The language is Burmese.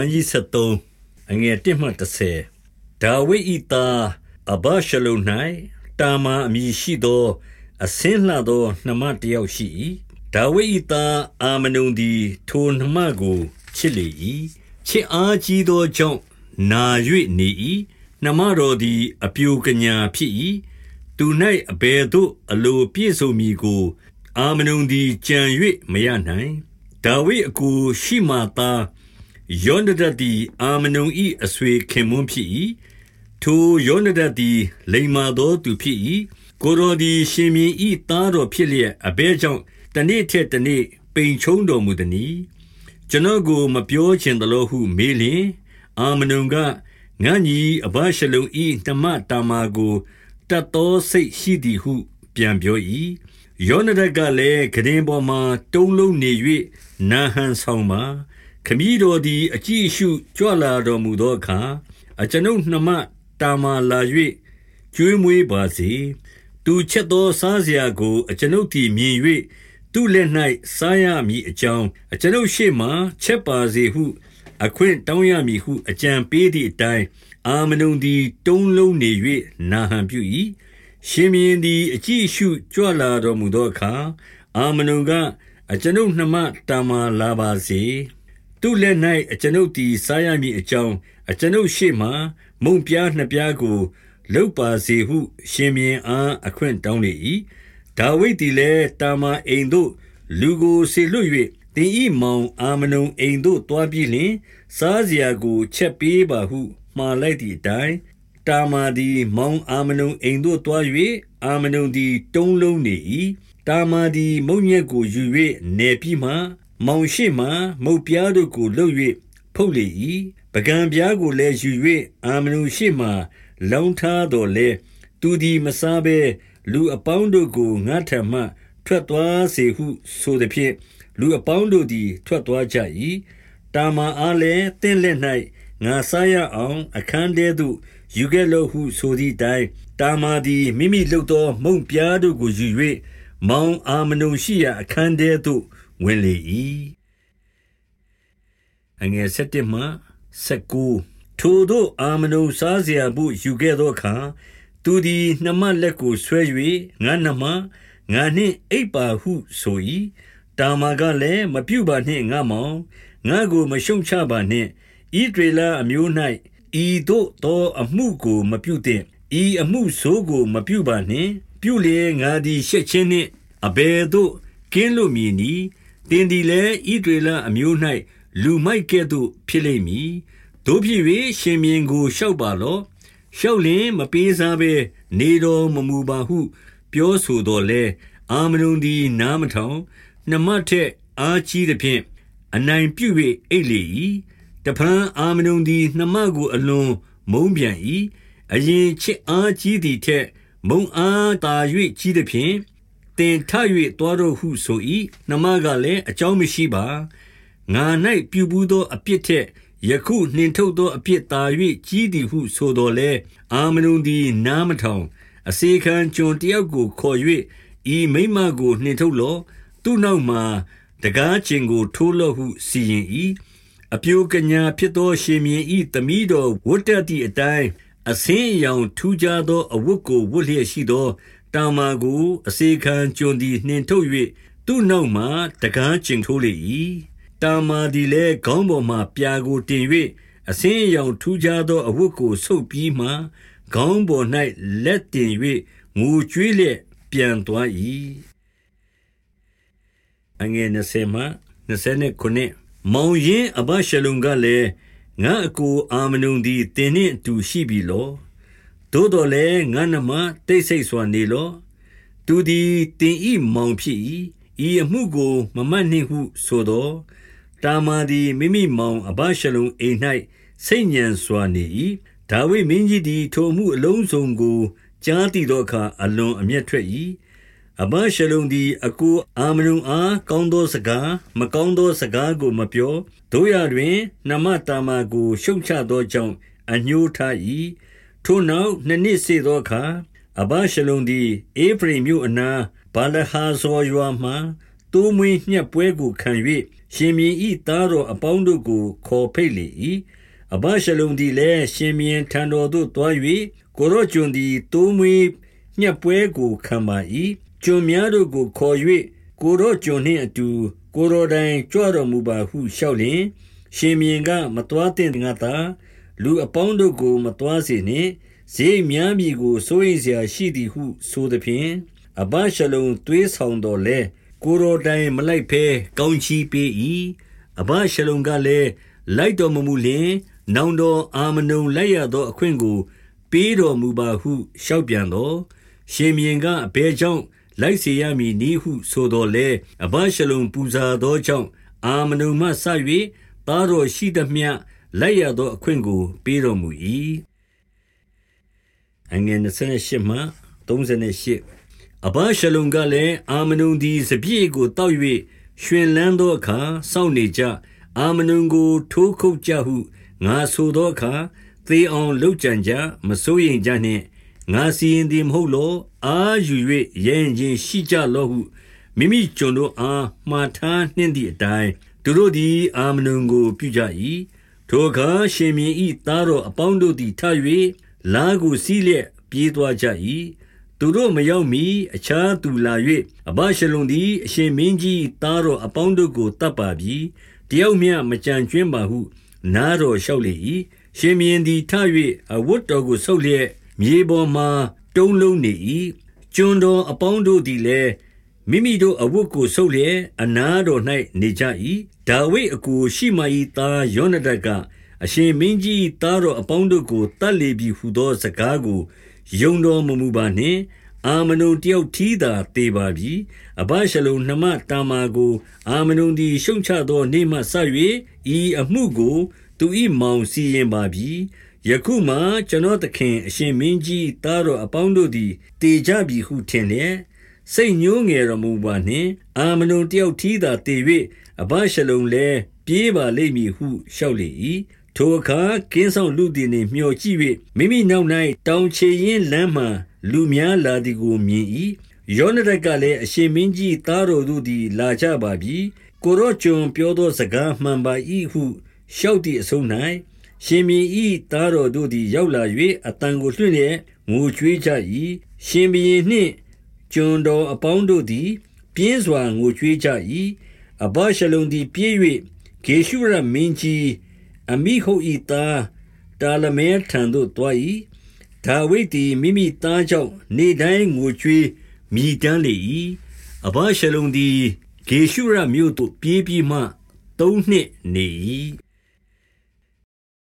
န်းကြီး73အငယ်1မှ30ဒါဝိဒ်၏သားအဘရှလုံ၌တာမာအမည်ရှိသော အစင်းလှသောနှမတစ်ယောက်ရှိ၏ဒါဝိဒ်၏သားအာမနုန်သည်ထိုနှမကိုချစ်လေ၏ချစ်အားကြီးသောကြောင့်နာ၍နေ၏နှမတော်သည် အပြိုကညာဖြစ်၏သူ၌အဘယ်သို့ အလိုပြည့်စုံမည်ကို အာမနုန်သည်ကြံ၍မရနိုင်ဒါဝိဒ်အကူရှိမာသား ယောနဒတ်သည် အာမနုန်၏အဆွေခင်မွန်းဖြစ်၏ထိုယောနဒတ်သည် လိမ္မာသောသူဖြစ်၏ကိုယ်တော်သည် ရှင်မြင်း၏သားတော်ဖြစ်လျက် အဘဲကြောင့် တနေ့ထက်တနေ့ ပိန်ချုံတော်မူသည်။ကျွန်တော်ကို မပြောချင်သလိုဟု မေးလျင် အာမနုန်က ငါညီအဘရှလုံ၏နှမတာမာကို တတ်သောစိတ်ရှိသည်ဟု ပြန်ပြော၏ယောနဒတ်ကလည်းဂရင်ပေါ်မှတုံးလုံးနေ၍နာဟန်ဆောင်ပါ ခမည်းတော်သည် အကြည့်ရှုကြွလာတော်မူသောအခါ အကျွန်ုပ်နှမတာမာလာ၍ကျွေးမွေးပါစေ သူချက်သော စားစရာကို အကျွန်ုပ်သည်မြင်၍သူ့လက်၌စားရမည်အကြောင်း အကျွန်ုပ်ရှေ့မှချက်ပါစေဟု အခွင့်တောင်းရမည်ဟု အကြံပေးသည့်အတိုင်း အာမနုန်သည် တုံးလုံးနေ၍နာဟန်ပြု၏ရှင်မြင်းသည် အကြည့်ရှုကြွလာတော်မူသောအခါ အာမနုန်က အကျွန်ုပ်နှမတာမာလာပါစေ သူ့လက်၌အကျွန်ုပ်သည် စားရမည်အကြောင်း အကျွန်ုပ်ရှေ့မှမုံပြားနှစ်ပြားကို လုတ်ပါစေဟု ရှင်မြင်းအား အခွင့်တောင်းလေ၏ဒါဝိဒ်သည်လည်း တာမာအိမ်သို့ လူကိုဆေလွတ်၍တင်ဤမောင်အာမနုံအိမ်သို့တွားပြီးလျှင် စားစရာကို ချက်ပေးပါဟု မှားလိုက်သည့်အတိုင်း တာမာသည် မောင်အာမနုံအိမ်သို့တွား၍အာမနုံသည် တုံးလုံးနေ၏တာမာသည် မုံညက်ကိုယူ၍နေပြီးမှ မောင်ရှိမှမုတ်ပြားတို့ကိုလှုပ်၍ဖုတ်လေ၏ပကံပြားကိုလည်းယူ၍အာမနုရှိမှလောင်းထားတော်လဲသူသည်မစားဘဲလူအပေါင်းတို့ကိုငါထံမှ ထွက်သွားစေဟုဆိုသည်ဖြင့်လူအပေါင်းတို့သည် ထွက်သွားကြ၏တာမာအားလည်းတင့်လက်၌ငါစားရအောင်အခန်းထဲသို့ယူခဲ့လို့ဟုဆိုသည့်တိုင်တာမာသည်မိမိလှုပ်သော မုံပြားတို့ကိုယူ၍မောင်အာမနုရှိရာအခန်းထဲသို့ ဝင်လေ၏အငယ်7မှ19ထိုတို့အာမနုစားเสียဖို့ယူခဲ့သောအခါသူသည်နှမလက်ကိုဆွဲ၍ငါနှမငါနှင့်အိပ်ပါဟုဆို၏တာမာကလည်းမပြုပါနှင့်ငါမောင်ငါကိုမရှုံချပါနှင့်ဤဒေလအမျိုး၌ဤတို့သောအမှုကိုမပြုသင့်ဤအမှုဆိုးကိုမပြုပါနှင့်ပြုလေငါသည်ရှက်ချင်းနှင့်အဘယ်သို့ကင်းလွတ်မည်နီ တင်ဒီလည်းဤတွေလအမျိုး၌လူမိုက်ကဲ့သို့ ဖြစ်လိမ့်မည်တို့ဖြစ်၍ရှင်မြင်းကို လျှောက်ပါလော့ လျှောက်လင် မပေးစားဘဲ နေတော်မမူပါဟု ပြောဆိုတော်လဲအာမနုန်သည် နားမထောင် နှမထက်အားကြီးသည်ဖြင့် အနိုင်ပြု၍အိတ်လေ၏တဖန်အာမနုန်သည် နှမကို အလွန်မုန်းပြန်၏အရင်ချစ်အားကြီးသည်ထက် မုံအားတာ၍ကြီးသည်ဖြင့် တင်ထ၍တွားတော့ဟုဆို၏နှမကလည်းအကြောင်းမရှိပါငါ၌ပြုဘူးသောအပြစ်ထက်ယခုနှင်ထုတ်သောအပြစ်သာ၍ကြီးသည်ဟုဆိုတော်လဲအာမနုန်သည်နားမထောင် အစေခံကျွန်တယောက်ကိုခေါ်၍ဤမိမကိုနှင်ထုတ်လော့သူ့နောက်မှတကားကျင်ကို ထိုးလော့ဟုစီရင်၏အပြိုကညာဖြစ်သောရှင်မြင်းဤသမီးတော်ဝတ်တတ်သည့်အတိုင်းအစင်းအယောင်ထူးခြားသောအဝတ်ကိုဝတ်လျက်ရှိသော တာမာကို အစေခံကျွန်သည် နှင်ထုတ်၍သူ့နောက်မှတကားကျင်ထိုးလေ၏တာမာသည်လည်း ခေါင်းပေါ်မှပြာကိုတင်၍အစင်းအရောင်ထူးခြားသော အဝတ်ကို ဆုပ်ပြီးမှ ခေါင်းပေါ်၌လက်တင်၍ငိုကြွေးလျက် ပြန်သွား၏အငယ်20မှ29မောင်ရင်အဘရှလုံကလည်း ငါအကို အာမနုန်သည်တင်းနှင့်အတူရှိပြီလော သို့တော်လည်းငါနှမတိတ်ဆိတ်စွာနေလောသူသည်တင်ဤမောင်ဖြစ်၏ဤအမှုကို မမတ်နှင့်ဟုဆိုသောတာမာသည်မိမိမောင်အဘရှလုံအိမ်၌စိတ်ညံစွာနေ၏ဒါဝိမင်းကြီးသည်ထိုမှုအလုံးစုံကိုကြားသိသောအခါအလွန်အမျက်ထွက်၏အဘရှလုံသည်အကိုအာမနုံအားကောင်းသောစကားမကောင်းသောစကားကိုမပြောတို့ရတွင် နမတာမာကိုရှုံချသောကြောင့်အညှိုးထား၏ ထိုနောက်နှစ်နှစ်စေသောအခါအဘရှလုံသည်အေဖရိမြို့အနားဘာလဟာဇော်ရွာမှတိုးမွေးညှက်ပွဲကိုခံ၍ရှင်မြင်းဤသားတော်အပေါင်းတို့ကို ခေါ်ဖိတ်လေ၏အဘရှလုံသည်လည်းရှင်မြင်းထံတော်သို့တွား၍ကိုရောကျွန်သည်တိုးမွေးညက်ပွဲကိုခံပါ၏ကျွန်များတို့ကိုခေါ်၍ကိုရောကျွန်နှင့်အတူကိုရောတိုင်ကြွတော်မူပါဟုလျှောက်လျင်ရှင်မြင်းကမတွားတဲ့ငါသာ လူအပေါင်းတို့ကိုမတွားစေနှင့်ဈေးများမည်ကိုစိုးရိမ်စရာရှိသည်ဟုဆိုသည်ဖြင့်အဘရှလုံသွေးဆောင်တော်လဲကိုရောတိုင်မလိုက်ဖဲကောင်းချီးပေး၏အဘရှလုံကလည်းလိုက်တော်မမူလျင်နောင်တော်အာမနုံလိုက်ရသောအခွင့်ကို ပေးတော်မူပါဟုလျှောက်ပြန်တော်ရှင်မြင်းကအဘဲကြောင့်လိုက်စေရမည်နီဟုဆိုတော်လဲအဘရှလုံပူဇာသောကြောင့်အာမနုံမှဆ၍သားတော်ရှိသမျှ လိုက်ရသောအခွင့်ကို ပေးတော်မူ၏အငယ်28မှ38အဘရှလုံကလည်းအာမနုန်သည်စပြည့်ကိုတောက်၍ရှင်လန်းသောအခါစောင့်နေကြအာမနုန်ကို ထိုးခုတ်ကြဟုငါဆိုသောအခါသေအောင်လှုပ်ကြံကြမစိုးရင်ကြနှင့်ငါစီရင်သည်မဟုတ်လောအာယူ၍ရင်ချင်းရှိကြလောဟုမိမိကျွန်တို့အားမှားထားနှင့်သည့်အတိုင်းသူတို့သည်အာမနုန်ကိုပြုကြ၏ ထိုအခါရှင်မြင်းဤသားတော်အပေါင်းတို့သည်ထ၍လာကိုစီးလျက်ပြေးသွားကြ၏သူတို့မရောက်မီအခြားသူလာ၍အဘရှလုံသည်အရှင်မင်းကြီးသားတော်အပေါင်းတို့ကိုတတ်ပါပြီတယောက်မျှမကြံကျွင်းပါဟု နားတော်လျှောက်လေ၏ရှင်မင်းသည်ထ၍အဝတ်တော်ကိုဆုပ်လျက်မြေပေါ်မှတုံးလုံးနေ၏ကျွန်တော်အပေါင်းတို့သည်လည်း မိမိတို့အဝတ်ကိုဆုပ်လျက် အနားတော်၌နေကြ၏ဒါဝိဒ်အကူရှိမာ၏သားယောနဒတ်က အရှင်မင်းကြီးသားတော်အပေါင်းတို့ကိုတတ်လေပြီဟုသော စကားကို ယုံတော်မမူပါနှင့် အာမနုန်တယောက်ထီးသာတေပါပြီအဘရှလုံနှမတာမာကို အာမနုန်သည် ရှုံချသောနေ့မှဆက်၍ဤအမှုကို သူ၏မောင်စီရင်ပါပြီ ယခုမှကျွန်တော်သခင် အရှင်မင်းကြီးသားတော်အပေါင်းတို့သည်တေကြပြီဟုထင်လျက် စိတ်ညှိုးငယ်တော်မူပါနှင့်အာမနုန်တယောက်ထီးသာတေ၍အဘရှလုံလည်းပြေးပါလိမ့်မည်ဟုလျှောက်လေ၏ထိုအခါကင်းဆောင်လူသည်နှင့်မျှော်ကြည့်၍မိမိနောက်၌တောင်ချေရင်လမ်းမှလူများလာသည်ကိုမြင်၏ယောနဒကလည်းအရှင်မင်းကြီးသားတော်တို့သည်လာကြပါပြီကိုရောကျွန်ပြောသောစကားမှန်ပါ၏ဟုလျှောက်သည့်အဆုံး၌ရှင်မင်း၏သားတော်တို့သည်ရောက်လာ၍အတန်ကိုလွှင့်လျက်ငိုကြွေးကြ၏ရှင်ဘရင်နှင့် ကျွန်တော်အပေါင်းတို့သည် ပြင်းစွာငိုကြွေးကြ၏အဘရှလုံသည်ပြေး၍ဂေရှုရမင်းကြီးအမိဟုတ်ဤသားတာလမဲထံသို့တွား၏ဒါဝိဒ်သည်မိမိသားကြောင့်နေတိုင်းငိုကြွေးမြည်တမ်းလေ၏အဘရှလုံသည်ဂေရှုရမြို့သို့ပြေးပြီးမှသုံးနှစ်နေ၏